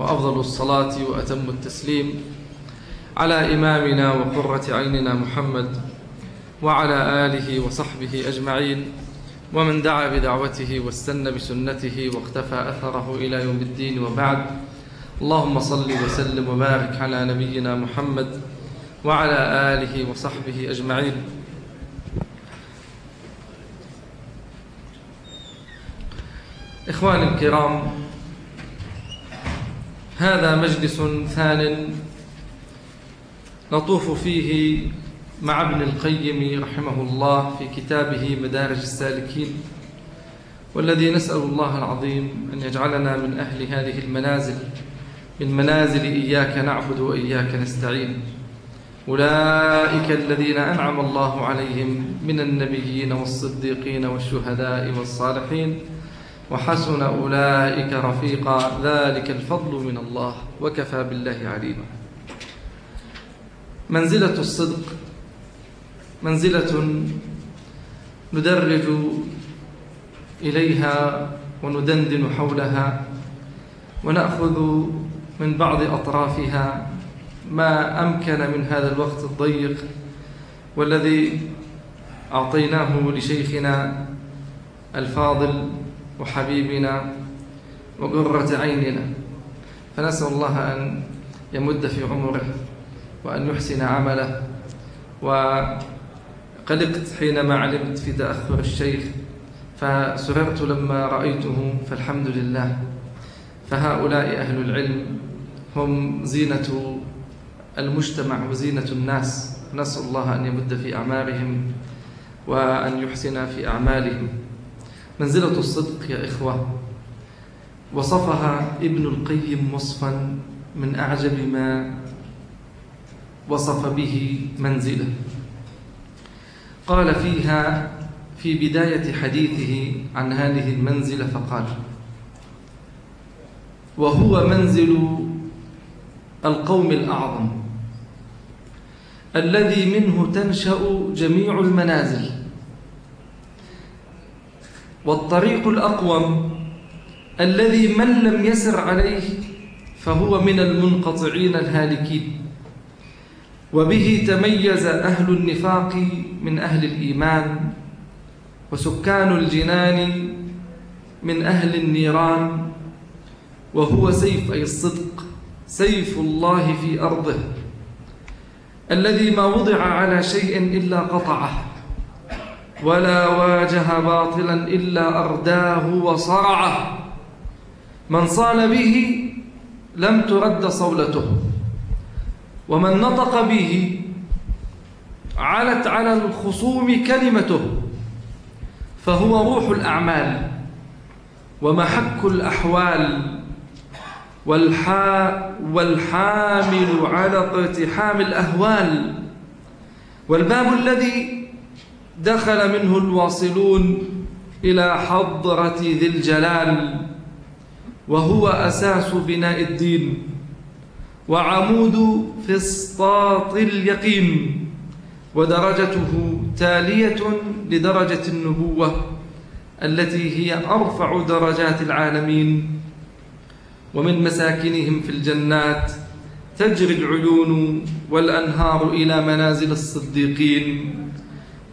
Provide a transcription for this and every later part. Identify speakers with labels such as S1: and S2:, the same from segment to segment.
S1: وأفضل الصلاة وأتم التسليم على إمامنا وقرة عيننا محمد وعلى آله وصحبه أجمعين ومن دعا بدعوته واستنى بسنته واختفى أثره إلى يوم الدين وبعد. اللهم صل وسلم وبارك على نبينا محمد وعلى آله وصحبه أجمعين. إخواني الكرام هذا مجلس ثان نطوف فيه مع ابن القيم رحمه الله في كتابه مدارج السالكين والذي نسأل الله العظيم أن يجعلنا من أهل هذه المنازل من منازل إياك نعبد وإياك نستعين. أولئك الذين أنعم الله عليهم من النبيين والصديقين والشهداء والصالحين وحسن أولئك رفيقا. ذلك الفضل من الله. وكفى بالله عليما. منزلة الصدق منزلة ندرج إليها وندندن حولها ونأخذ من بعض أطرافها ما أمكن من هذا الوقت الضيق والذي أعطيناه لشيخنا الفاضل وحبيبنا وقرة عيننا فنسأل الله أن يمد في عمره وأن يحسن عمله. وقلقت حينما علمت في تأخر الشيخ فسررت لما رأيته فالحمد لله. فهؤلاء أهل العلم هم زينة المجتمع وزينة الناس. نسأل الله أن يمد في أعمارهم وأن يحسن في أعمالهم. منزلة الصدق يا إخوة. وصفها ابن القيم وصفا من أعجب ما وصف به منزله. قال فيها في بداية حديثه عن هذه المنزلة فقال وهو منزل القوم الأعظم الذي منه تنشأ جميع المنازل والطريق الأقوم الذي من لم يسر عليه فهو من المنقطعين الهالكين. وبه تميز أهل النفاق من أهل الإيمان وسكان الجنان من أهل النيران وهو سيف أي الصدق سيف الله في أرضه الذي ما وضع على شيء إلا قطعه. ولا واجه باطلا إلا أرداه وصرعه. من صال به لم ترد صولته. ومن نطق به علت على الخصوم كلمته. فهو روح الأعمال ومحك الأحوال. والحا والحامل على اقتحام الأهوال. والباب الذي دخل منه الواصلون إلى حضرة ذي الجلال وهو أساس بناء الدين وعمود فسطاط اليقين ودرجته تالية لدرجة النبوة التي هي أرفع درجات العالمين. ومن مساكنهم في الجنات تجري العيون والأنهار إلى منازل الصديقين.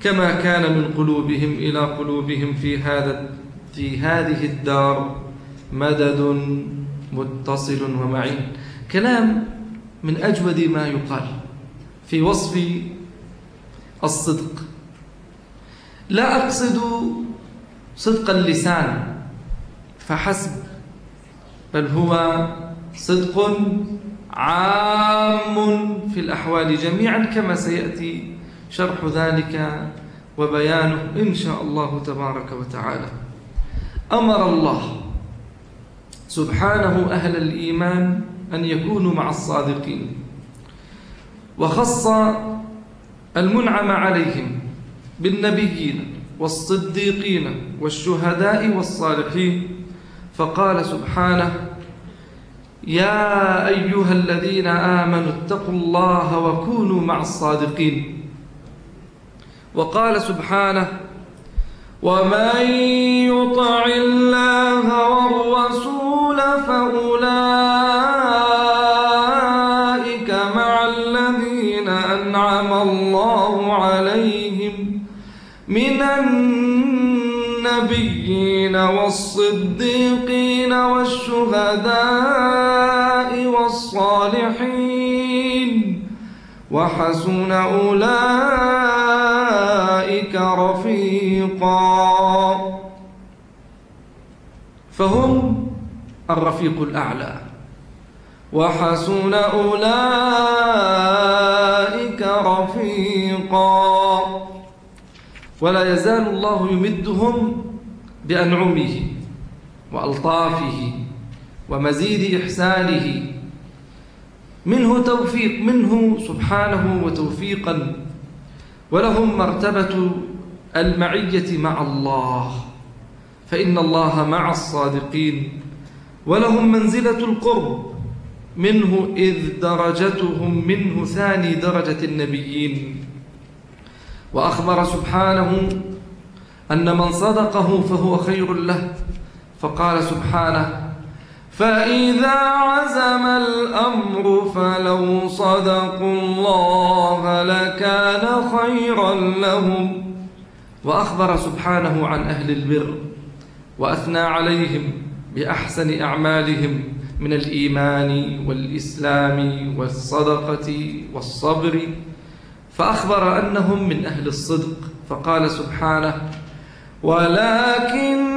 S1: كما كان من قلوبهم إلى قلوبهم في هذا في هذه الدار مدد متصل ومعين. كلام من أجود ما يقال في وصف الصدق. لا أقصد صدق اللسان فحسب بل هو صدق عام في الأحوال جميعا كما سيأتي شرح ذلك وبيانه إن شاء الله تبارك وتعالى. أمر الله سبحانه أهل الإيمان أن يكونوا مع الصادقين وخص المنعم عليهم بالنبيين والصديقين والشهداء والصالحين فقال سبحانه يا أيها الذين آمنوا اتقوا الله وكونوا مع الصادقين. وقال سبحانه ومن يطع الله والرسول فأولئك مع الذين أنعم الله عليهم من النبيين والصديقين والشهداء والصالحين وحسن أولئك رفيقا. فهم الرفيق الأعلى. وحسن أولئك رفيقا. ولا يزال الله يمدهم بأنعمه وألطافه ومزيد إحسانه منه توفيق منه سبحانه وتوفيقا. ولهم مرتبة المعية مع الله. فإن الله مع الصادقين. ولهم منزلة القرب. منه إذ درجتهم منه ثاني درجة النبيين. وأخبر سبحانه أن من صدقه فهو خير له. فقال سبحانه فإذا عزم الأمر فلو صدقوا الله لكان خيرا لهم. وأخبر سبحانه عن أهل البر وأثنى عليهم بأحسن أعمالهم من الإيمان والإسلام والصدقة والصبر. فأخبر أنهم من أهل الصدق. فقال سبحانه ولكن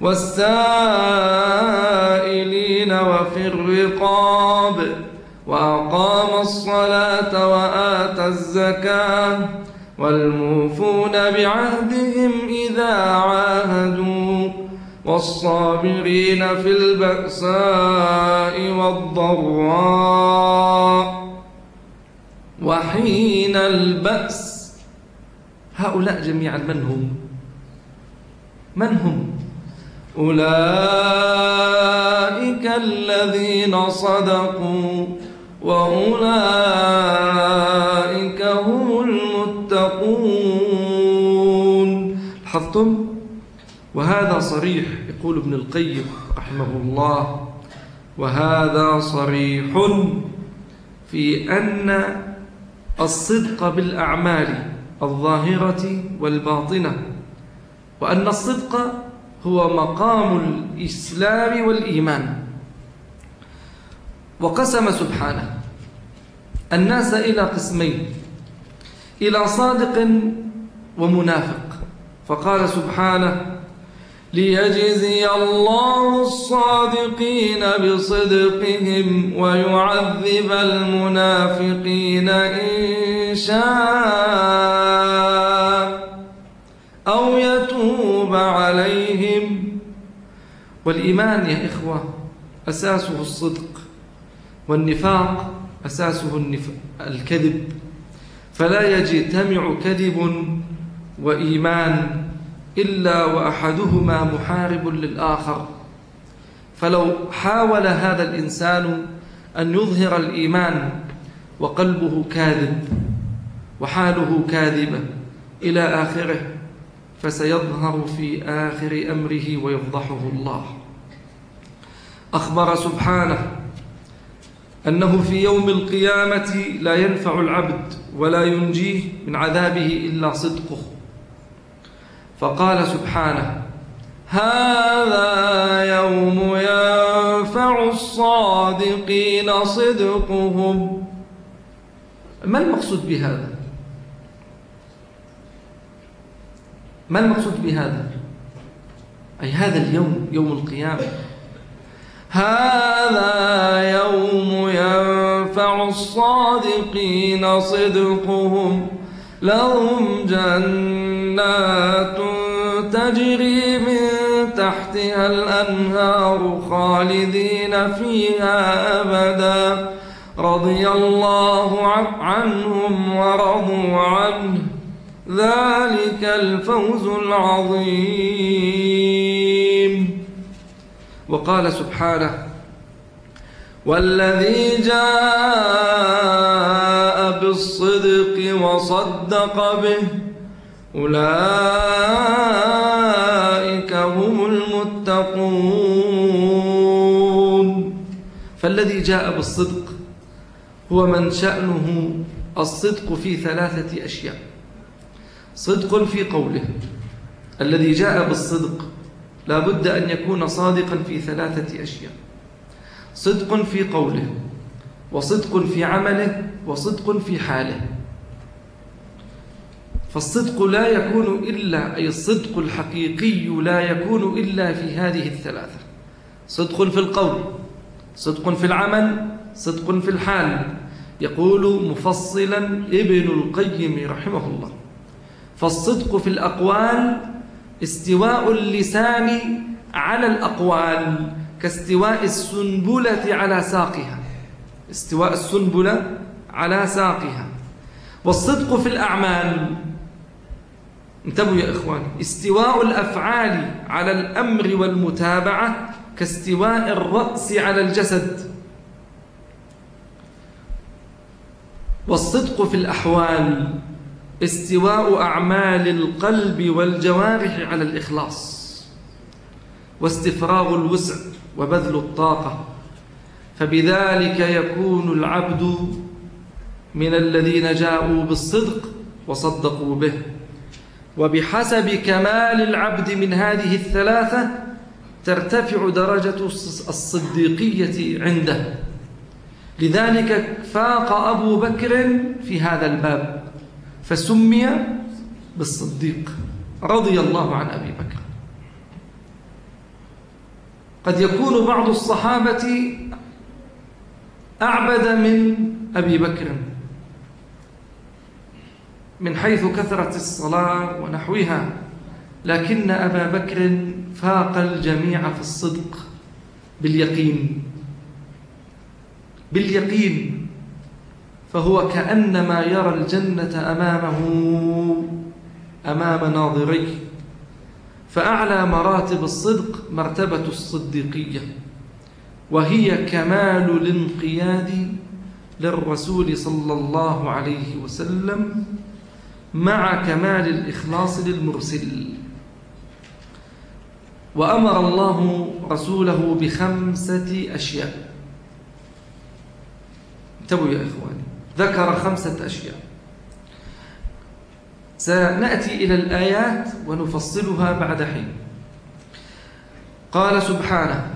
S1: والسائلين وفي الرقاب وأقام الصلاة وآتى الزكاة والموفون بعهدهم إذا عاهدوا والصابرين في البأساء والضراء وحين البأس هؤلاء جميعا من هم؟ من هم؟ أولئك الذين صدقوا وأولئك هم المتقون. لاحظتم؟ وهذا صريح يقول ابن القيم رحمه الله. وهذا صريح في أن الصدق بالأعمال الظاهرة والباطنة وأن الصدق هو مقام الإسلام والإيمان. وقسم سبحانه الناس إلى قسمين إلى صادق ومنافق. فقال سبحانه ليجزي الله الصادقين بصدقهم ويعذب المنافقين إن شاء والإيمان يا إخوة أساسه الصدق والنفاق أساسه النف... الكذب. فلا يجتمع كذب وإيمان إلا وأحدهما محارب للآخر. فلو حاول هذا الإنسان أن يظهر الإيمان وقلبه كاذب وحاله كاذبة إلى آخره فسيظهر في آخر أمره ويفضحه الله. أخبر سبحانه أنه في يوم القيامة لا ينفع العبد ولا ينجيه من عذابه إلا صدقه. فقال سبحانه هذا يوم ينفع الصادقين صدقهم. ما المقصود بهذا؟ ما المقصود بهذا؟ أي هذا اليوم يوم القيامة. هذا يوم ينفع الصادقين صدقهم. لهم جنات تجري من تحتها الأنهار خالدين فيها أبدا. رضي الله عنهم ورضوا عنه. ذلك الفوز العظيم. وقال سبحانه والذي جاء بالصدق وصدق به أولئك هم المتقون. فالذي جاء بالصدق هو من شأنه الصدق في ثلاثة أشياء. صدق في قوله. الذي جاء بالصدق لا بد أن يكون صادقا في ثلاثة أشياء. صدق في قوله وصدق في عمله وصدق في حاله. فالصدق لا يكون إلا أي الصدق الحقيقي لا يكون إلا في هذه الثلاثة. صدق في القول صدق في العمل صدق في الحال. يقول مفصلا ابن القيم رحمه الله. فالصدق في الأقوال استواء اللسان على الأقوال كاستواء السنبلة على ساقها. استواء السنبلة على ساقها. والصدق في الأعمال. انتبهوا يا إخوان. استواء الأفعال على الأمر والمتابعة كاستواء الرأس على الجسد. والصدق في الأحوال. استواء أعمال القلب والجوارح على الإخلاص واستفراغ الوسع وبذل الطاقة فبذلك يكون العبد من الذين جاءوا بالصدق وصدقوا به. وبحسب كمال العبد من هذه الثلاثة ترتفع درجة الصديقية عنده. لذلك فاق أبو بكر في هذا الباب. فسمي بالصديق رضي الله عن أبي بكر. قد يكون بعض الصحابة أعبد من أبي بكر من حيث كثرة الصلاة ونحوها لكن أبا بكر فاق الجميع في الصدق باليقين باليقين فهو كأنما يرى الجنة أمامه أمام ناظريه. فأعلى مراتب الصدق مرتبة الصديقية وهي كمال الانقياد للرسول صلى الله عليه وسلم مع كمال الإخلاص للمرسل. وأمر الله رسوله بخمسة أشياء. انتبهوا يا إخواني. ذكر خمسة أشياء. سنأتي إلى الآيات ونفصلها بعد حين. قال سبحانه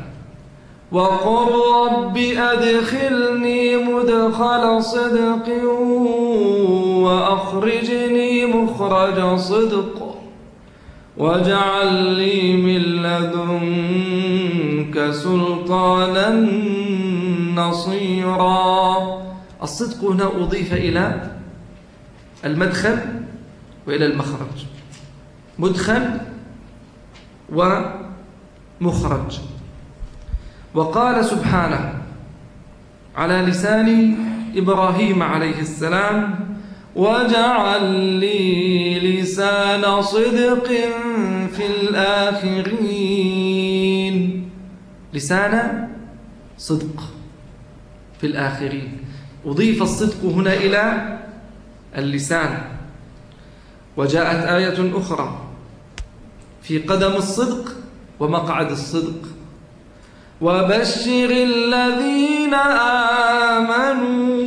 S1: وقل رب أدخلني مدخل صدق وأخرجني مخرج صدق واجعل لي من لدنك سلطانا نصيرا الصدق هنا أضيف إلى المدخل وإلى المخرج. مدخل ومخرج. وقال سبحانه على لسان إبراهيم عليه السلام واجعل لي لسان صدق في الآخرين. لسان صدق في الآخرين. أضيف الصدق هنا إلى اللسان. وجاءت آية أخرى. في قدم الصدق ومقعد الصدق. وبشر الذين آمنوا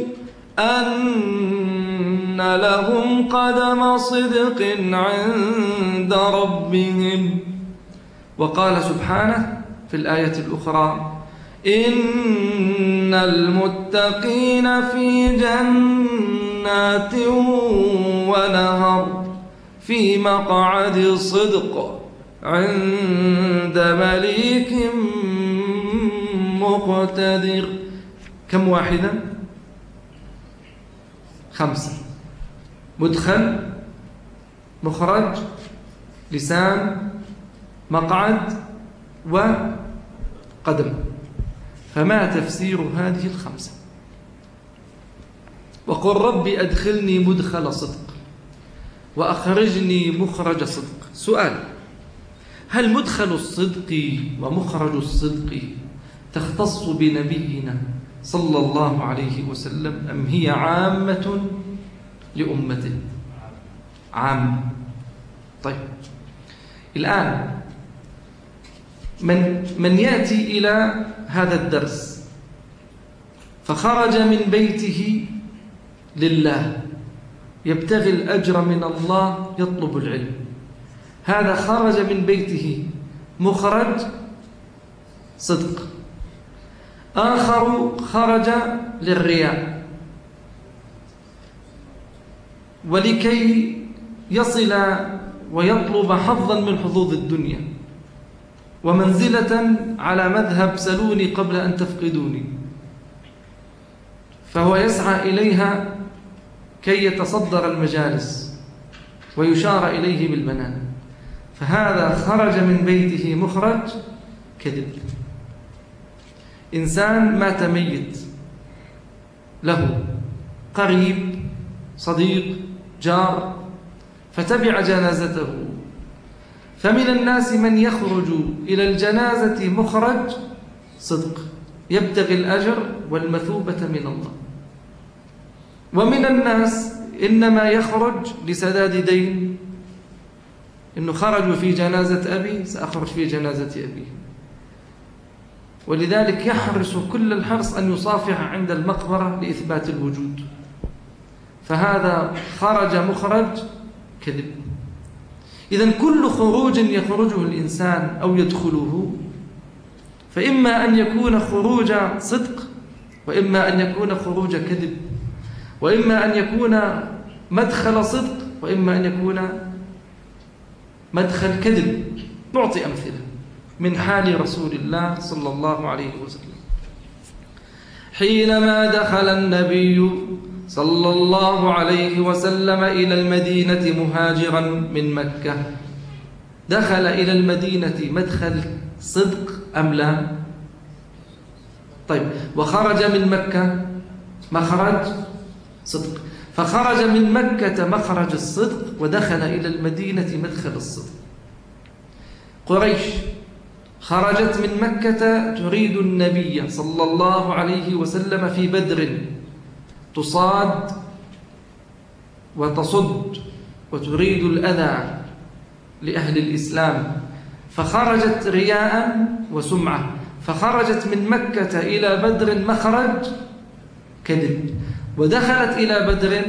S1: أن لهم قدم صدق عند ربهم. وقال سبحانه في الآية الأخرى إن المتقين في جنات ونهر في مقعد صدق عند مليك مقتدر. كم واحدة خمسة. مدخل مخرج لسان مقعد وقدم فما تفسير هذه الخمسة؟ وقل ربي أدخلني مدخل صدق وأخرجني مخرج صدق. سؤال هل مدخل الصدق ومخرج الصدق تختص بنبينا صلى الله عليه وسلم أم هي عامة لأمته؟ عام. طيب الآن من, من يأتي إلى هذا الدرس. فخرج من بيته لله. يبتغي الأجر من الله يطلب العلم. هذا خرج من بيته. مخرج صدق. آخر خرج للرياء. ولكي يصل ويطلب حظا من حظوظ الدنيا. ومنزلة على مذهب سلوني قبل أن تفقدوني. فهو يسعى إليها كي يتصدر المجالس ويشار إليه بالبنان. فهذا خرج من بيته مخرج كذب. إنسان مات ميت. له قريب صديق جار فتبع جنازته. فمن الناس من يخرج إلى الجنازة مخرج صدق. يبتغي الأجر والمثوبة من الله. ومن الناس إنما يخرج لسداد دين. إنه خرجوا في جنازة أبي سأخرج في جنازة أبي. ولذلك يحرص كل الحرص أن يصافح عند المقبرة لإثبات الوجود. فهذا خرج مخرج كذب. إذا كل خروج يخرجه الإنسان أو يدخله. فإما أن يكون خروج صدق وإما أن يكون خروج كذب وإما أن يكون مدخل صدق وإما أن يكون مدخل كذب. نعطي أمثلة من حال رسول الله صلى الله عليه وسلم. حينما دخل النبي صلى الله عليه وسلم إلى المدينة مهاجرا من مكة. دخل إلى المدينة مدخل صدق أم لا؟ طيب وخرج من مكة مخرج صدق. فخرج من مكة مخرج الصدق ودخل إلى المدينة مدخل الصدق. قريش خرجت من مكة تريد النبي صلى الله عليه وسلم في بدر تصاد وتصد وتريد الأذى لأهل الإسلام. فخرجت رياء وسمعة. فخرجت من مكة إلى بدر مخرج كذب. ودخلت إلى بدر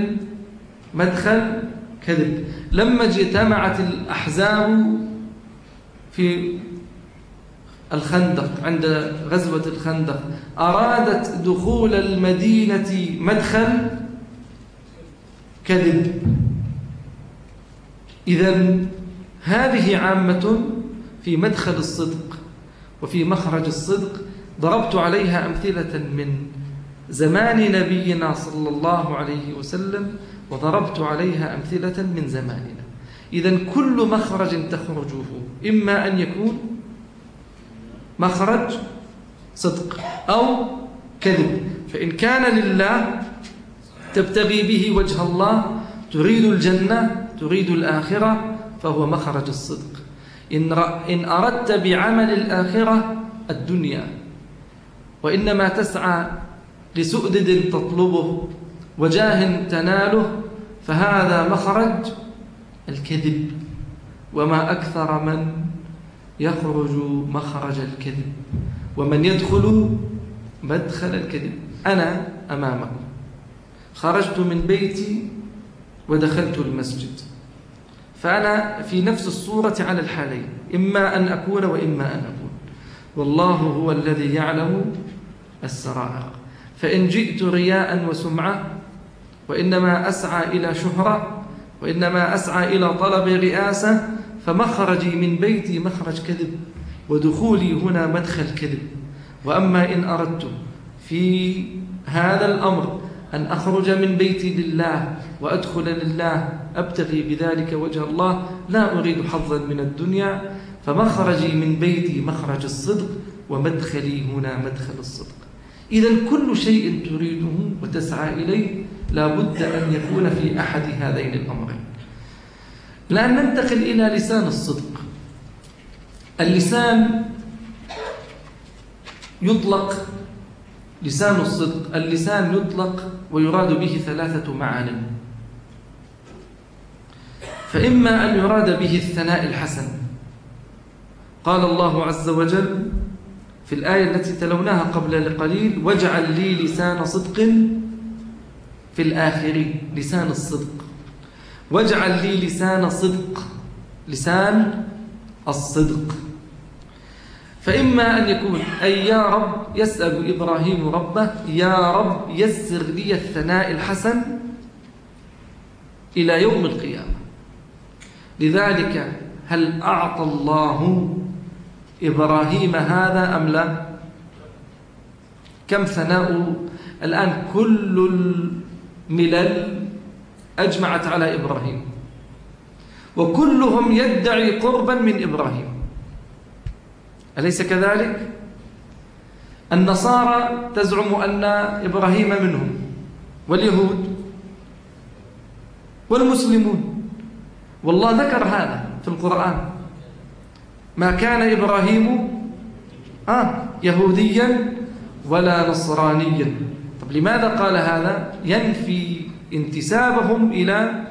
S1: مدخل كذب. لما اجتمعت الأحزاب في الخندق عند غزوة الخندق. أرادت دخول المدينة مدخل كذب. إذا هذه عامة في مدخل الصدق وفي مخرج الصدق. ضربت عليها أمثلة من زمان نبينا صلى الله عليه وسلم وضربت عليها أمثلة من زماننا. إذا كل مخرج تخرجه إما أن يكون مخرج صدق أو كذب. فإن كان لله تبتغي به وجه الله تريد الجنة تريد الآخرة فهو مخرج الصدق. إن, إن أردت بعمل الآخرة الدنيا. وإنما تسعى لسؤدد تطلبه وجاه تناله فهذا مخرج الكذب. وما أكثر من يخرج مخرج الكذب. ومن يدخل مدخل الكذب. أنا أمامكم. خرجت من بيتي ودخلت المسجد. فأنا في نفس الصورة على الحالين. إما أن أكون وإما أن أكون. والله هو الذي يعلم السرائر. فإن جئت رياء وسمعة وإنما أسعى إلى شهرة وإنما أسعى إلى طلب رئاسة فمخرجي من بيتي مخرج كذب ودخولي هنا مدخل كذب. وأما إن أردت في هذا الأمر أن أخرج من بيتي لله وأدخل لله أبتغي بذلك وجه الله لا أريد حظا من الدنيا فمخرجي من بيتي مخرج الصدق ومدخلي هنا مدخل الصدق. إذا كل شيء تريده وتسعى إليه لا بد أن يكون في أحد هذين الأمرين. الآن ننتقل إلى لسان الصدق. اللسان يطلق لسان الصدق اللسان يطلق ويراد به ثلاثة معان فإما أن يراد به الثناء الحسن. قال الله عز وجل في الآية التي تلوناها قبل قليل واجعل لي لسان صدق في الآخرين. لسان الصدق. واجعل لي لسان صدق لسان الصدق. فإما أن يكون أي يا رب يسأل إبراهيم ربه يا رب يسر لي الثناء الحسن إلى يوم القيامة. لذلك هل أعطى الله إبراهيم هذا أم لا؟ كم ثناء الآن كل الملل أجمعت على إبراهيم. وكلهم يدعي قربا من إبراهيم. أليس كذلك؟ النصارى تزعم أن إبراهيم منهم. واليهود والمسلمون. والله ذكر هذا في القرآن. ما كان إبراهيم آه يهوديا ولا نصرانيا. طب لماذا قال هذا؟ ينفي انتسابهم إلى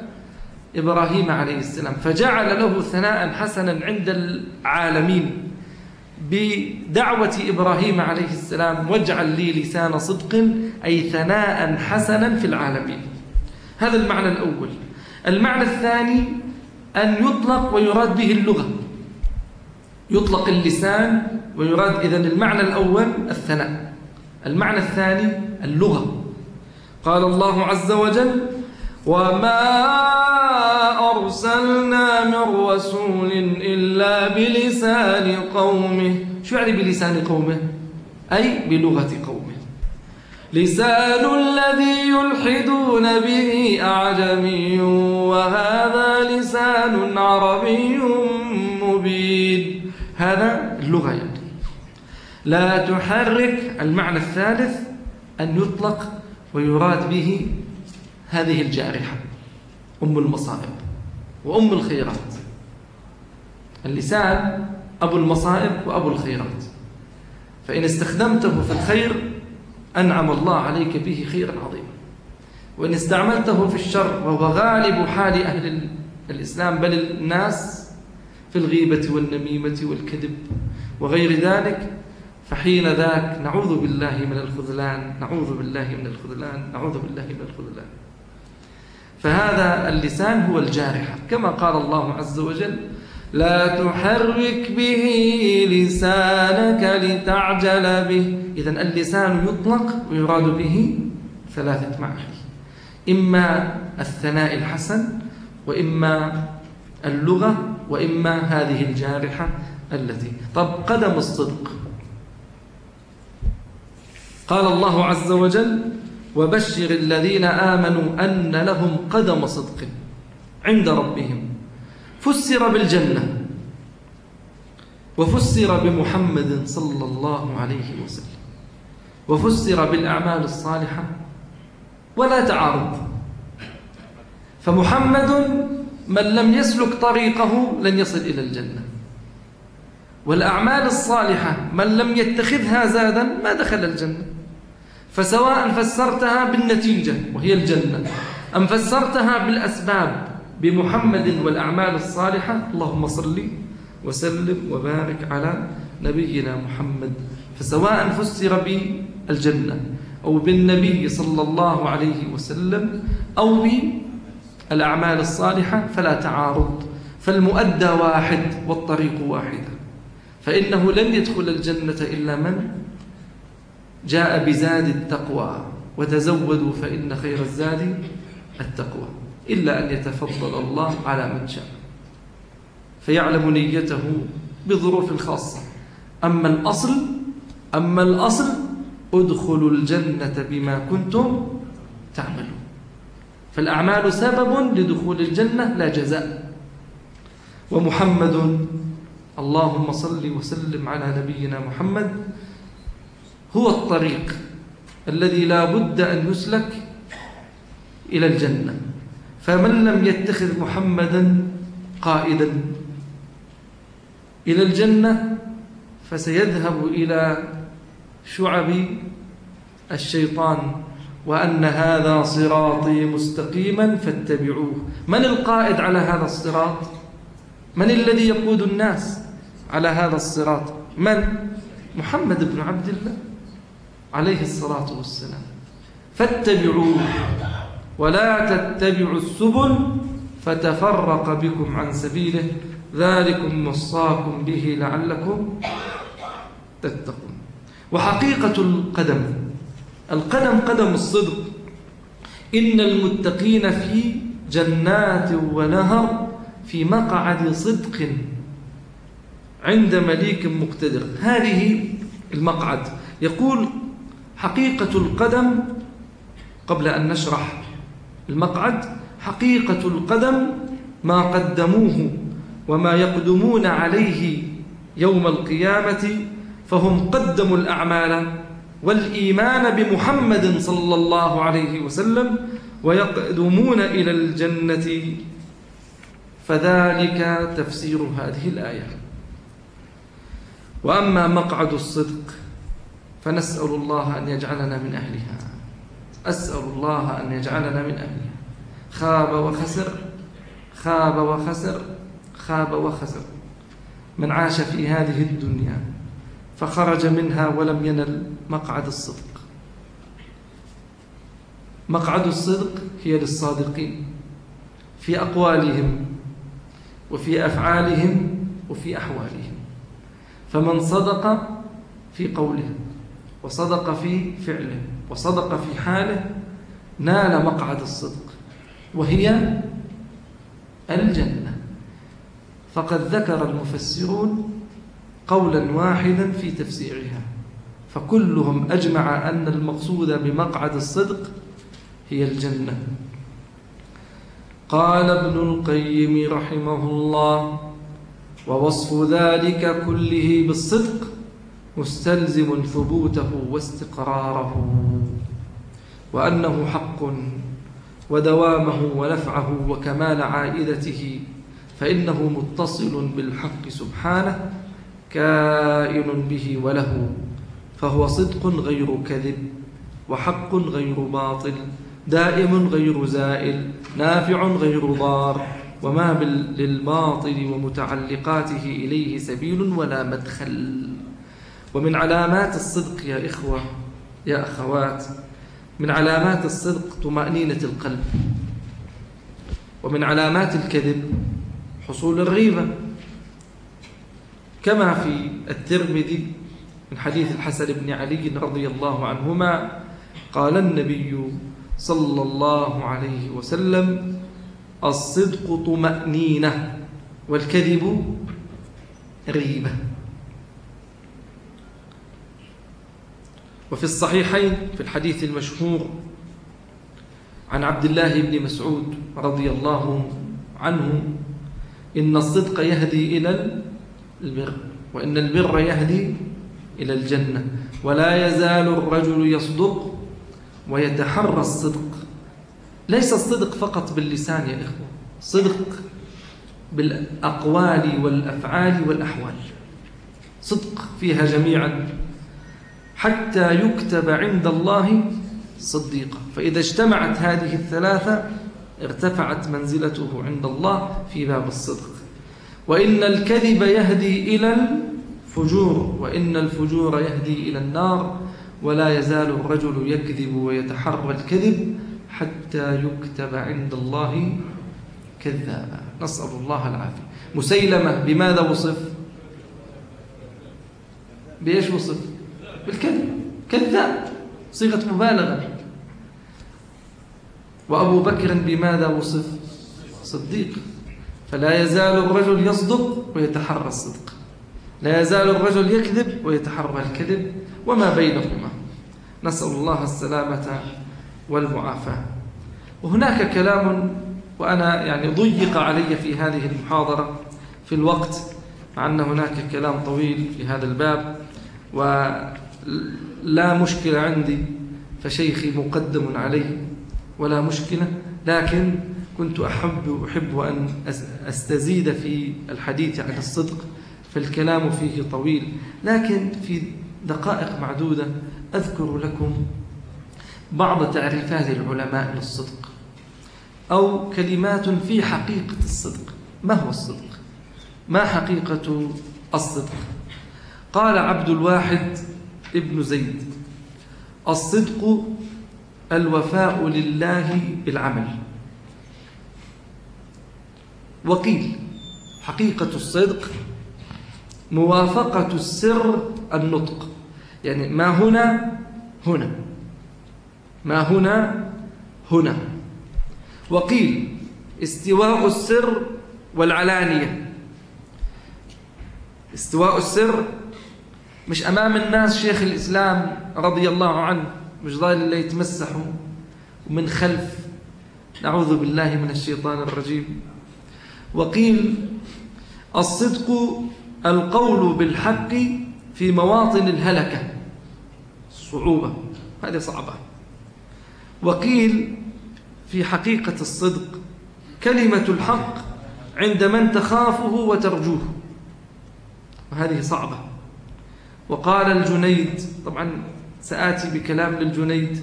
S1: إبراهيم عليه السلام. فجعل له ثناء حسنا عند العالمين بدعوة إبراهيم عليه السلام. واجعل لي لسان صدق أي ثناء حسنا في العالمين. هذا المعنى الأول. المعنى الثاني أن يطلق ويراد به اللغة. يطلق اللسان ويراد إذن المعنى الأول الثناء. المعنى الثاني اللغة. قال الله عز وجل وما أرسلنا من رسول إلا بلسان قومه. شو يعني بلسان قومه؟ أي بلغة قومه. لسان الذي يلحدون به أعجمي وهذا لسان عربي مبين. هذا اللغة يعني. لا تحرك. المعنى الثالث أن يطلق ويراد به هذه الجارحة أم المصائب وأم الخيرات. اللسان أبو المصائب وأبو الخيرات. فإن استخدمته في الخير أنعم الله عليك به خيرا عظيما. وإن استعملته في الشر وهو غالب حال أهل الإسلام بل الناس في الغيبة والنميمة والكذب وغير ذلك فحين ذاك نعوذ بالله من الخذلان نعوذ بالله من الخذلان نعوذ بالله من الخذلان. فهذا اللسان هو الجارحة كما قال الله عز وجل لا تحرك به لسانك لتعجل به. إذا اللسان يطلق ويراد به ثلاثة معاني إما الثناء الحسن وإما اللغة وإما هذه الجارحة التي طب قدم الصدق. قال الله عز وجل وبشر الذين آمنوا أن لهم قدم صدق عند ربهم. فسر بالجنة وفسر بمحمد صلى الله عليه وسلم. وفسر بالأعمال الصالحة ولا تعارض. فمحمد من لم يسلك طريقه لن يصل إلى الجنة. والأعمال الصالحة من لم يتخذها زادا ما دخل الجنة. فسواء فسرتها بالنتيجة وهي الجنة أم فسرتها بالأسباب بمحمد والأعمال الصالحة اللهم صل وسلم وبارك على نبينا محمد. فسواء فسر بالجنة أو بالنبي صلى الله عليه وسلم أو بالأعمال الصالحة فلا تعارض فالمؤدى واحد والطريق واحدة فإنه لن يدخل الجنة إلا من جاء بزاد التقوى وتزودوا فإن خير الزاد التقوى إلا أن يتفضل الله على من شاء. فيعلم نيته بظروف خاصة أما الأصل أما الأصل ادخلوا الجنة بما كنتم تعملون. فالأعمال سبب لدخول الجنة لا جزاء. ومحمد اللهم صل وسلم على نبينا محمد هو الطريق الذي لا بد أن يسلك إلى الجنة. فمن لم يتخذ محمدا قائدا إلى الجنة فسيذهب إلى شعب الشيطان وأن هذا صراطي مستقيما فاتبعوه. من القائد على هذا الصراط؟ من الذي يقود الناس على هذا الصراط؟ من؟ محمد بن عبد الله. عليه الصلاة والسلام. فاتبعوه ولا تتبعوا السبل فتفرق بكم عن سبيله. ذلكم وصاكم به لعلكم تتقون. وحقيقة القدم القدم قدم الصدق. إن المتقين في جنات ونهر في مقعد صدق عند مليك مقتدر. هذه المقعد. يقول حقيقة القدم قبل أن نشرح المقعد حقيقة القدم ما قدموه وما يقدمون عليه يوم القيامة فهم قدموا الأعمال والإيمان بمحمد صلى الله عليه وسلم ويقدمون إلى الجنة. فذلك تفسير هذه الآية. وأما مقعد الصدق فنسأل الله أن يجعلنا من أهلها. أسأل الله أن يجعلنا من أهلها. خاب وخسر خاب وخسر خاب وخسر. من عاش في هذه الدنيا فخرج منها ولم ينل مقعد الصدق. مقعد الصدق هي للصادقين. في أقوالهم وفي أفعالهم وفي أحوالهم. فمن صدق في قوله. وصدق في فعله وصدق في حاله نال مقعد الصدق وهي الجنة. فقد ذكر المفسرون قولا واحدا في تفسيرها فكلهم أجمع أن المقصود بمقعد الصدق هي الجنة. قال ابن القيم رحمه الله ووصف ذلك كله بالصدق مستلزم ثبوته واستقراره وأنه حق ودوامه ونفعه وكمال عائدته فإنه متصل بالحق سبحانه كائن به وله فهو صدق غير كذب وحق غير باطل دائم غير زائل نافع غير ضار وما للباطل ومتعلقاته إليه سبيل ولا مدخل. ومن علامات الصدق يا إخوة يا أخوات من علامات الصدق طمأنينة القلب ومن علامات الكذب حصول الغيبة كما في الترمذي من حديث الحسن بن علي رضي الله عنهما قال النبي صلى الله عليه وسلم الصدق طمأنينة والكذب ريبة. وفي الصحيحين في الحديث المشهور عن عبد الله بن مسعود رضي الله عنه إن الصدق يهدي إلى البر وإن البر يهدي إلى الجنة. ولا يزال الرجل يصدق ويتحرى الصدق. ليس الصدق فقط باللسان يا إخوة صدق بالأقوال والأفعال والأحوال. صدق فيها جميعا. حتى يكتب عند الله صديقا. فإذا اجتمعت هذه الثلاثة ارتفعت منزلته عند الله في باب الصدق. وإن الكذب يهدي إلى الفجور وإن الفجور يهدي إلى النار ولا يزال الرجل يكذب ويتحرى الكذب حتى يكتب عند الله كذابا. نسأل الله العافية. مسيلمة بماذا وصف؟ بإيش وصف؟ بالكذب. كذاب. صيغة مبالغة. وأبو بكر بماذا وصف؟ صديق. فلا يزال الرجل يصدق ويتحرى الصدق. لا يزال الرجل يكذب ويتحرى الكذب. وما بينهما. نسأل الله السلامة والمعافاة. وهناك كلام وأنا يعني ضيق علي في هذه المحاضرة في الوقت مع أن هناك كلام طويل في هذا الباب. ولا مشكلة عندي فشيخي مقدم علي ولا مشكلة لكن كنت أحب أحب أن أستزيد في الحديث عن الصدق فالكلام فيه طويل لكن في دقائق معدودة أذكر لكم بعض تعريفات العلماء للصدق أو كلمات في حقيقة الصدق ما هو الصدق؟ ما حقيقة الصدق؟ قال عبد الواحد ابن زيد. الصدق الوفاء لله بالعمل. وقيل حقيقة الصدق موافقة السر النطق. يعني ما هنا هنا. ما هنا هنا. وقيل استواء السر والعلانية. استواء السر مش أمام الناس شيخ الإسلام رضي الله عنه مش ضايل اللي يتمسحوا ومن خلف. نعوذ بالله من الشيطان الرجيم. وقيل الصدق القول بالحق في مواطن الهلكة. الصعوبة هذه صعبة. وقيل في حقيقة الصدق كلمة الحق عند من تخافه وترجوه. وهذه صعبة. وقال الجنيد طبعا سآتي بكلام للجنيد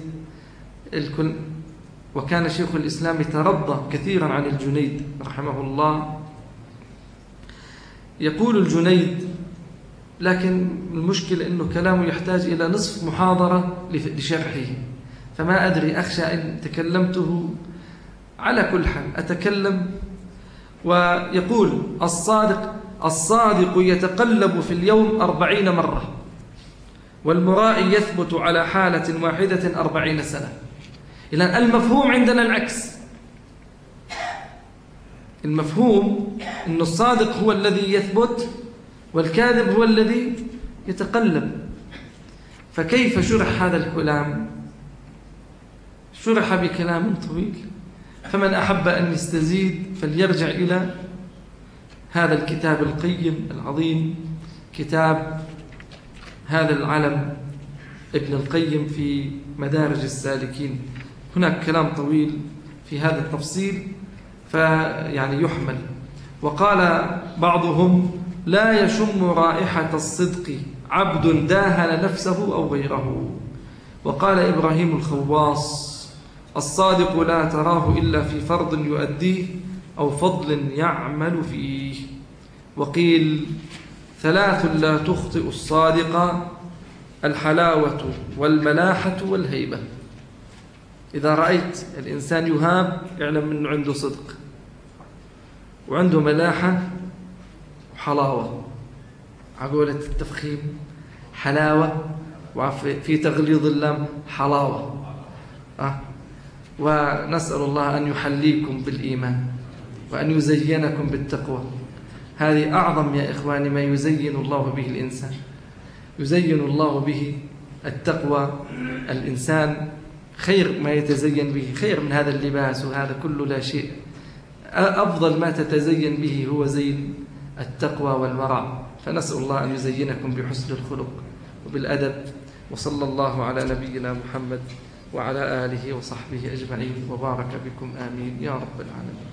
S1: وكان شيخ الإسلام يترضى كثيرا عن الجنيد رحمه الله. يقول الجنيد لكن المشكلة أنه كلامه يحتاج إلى نصف محاضرة لشرحه. فما أدري أخشى إن تكلمته على كل حال. أتكلم ويقول الصادق الصادق يتقلب في اليوم أربعين مرة والمرائي يثبت على حالة واحدة أربعين سنة. إذا المفهوم عندنا العكس. المفهوم أن الصادق هو الذي يثبت والكاذب هو الذي يتقلب. فكيف شرح هذا الكلام؟ شرح بكلام طويل. فمن أحب أن يستزيد فليرجع إلى هذا الكتاب القيم العظيم كتاب هذا العلم ابن القيم في مدارج السالكين. هناك كلام طويل في هذا التفصيل فيعني يحمل. وقال بعضهم لا يشم رائحة الصدق عبد داهن نفسه أو غيره. وقال إبراهيم الخواص الصادق لا تراه إلا في فرض يؤديه أو فضل يعمل فيه. وقيل ثلاث لا تخطئ الصادق الحلاوة والملاحة والهيبة. إذا رأيت الإنسان يهاب اعلم أنه عنده صدق وعنده ملاحة وحلاوة. عقولة التفخيم حلاوة وفي تغليظ اللام حلاوة. أه. ونسأل الله أن يحليكم بالإيمان وأن يزينكم بالتقوى. هذه أعظم يا إخواني ما يزين الله به الإنسان. يزين الله به التقوى الإنسان خير ما يتزين به خير من هذا اللباس وهذا كله لا شيء. أفضل ما تتزين به هو زين التقوى والورع. فنسأل الله أن يزينكم بحسن الخلق وبالأدب. وصلى الله على نبينا محمد وعلى آله وصحبه أجمعين. وبارك بكم. آمين. يا رب العالمين.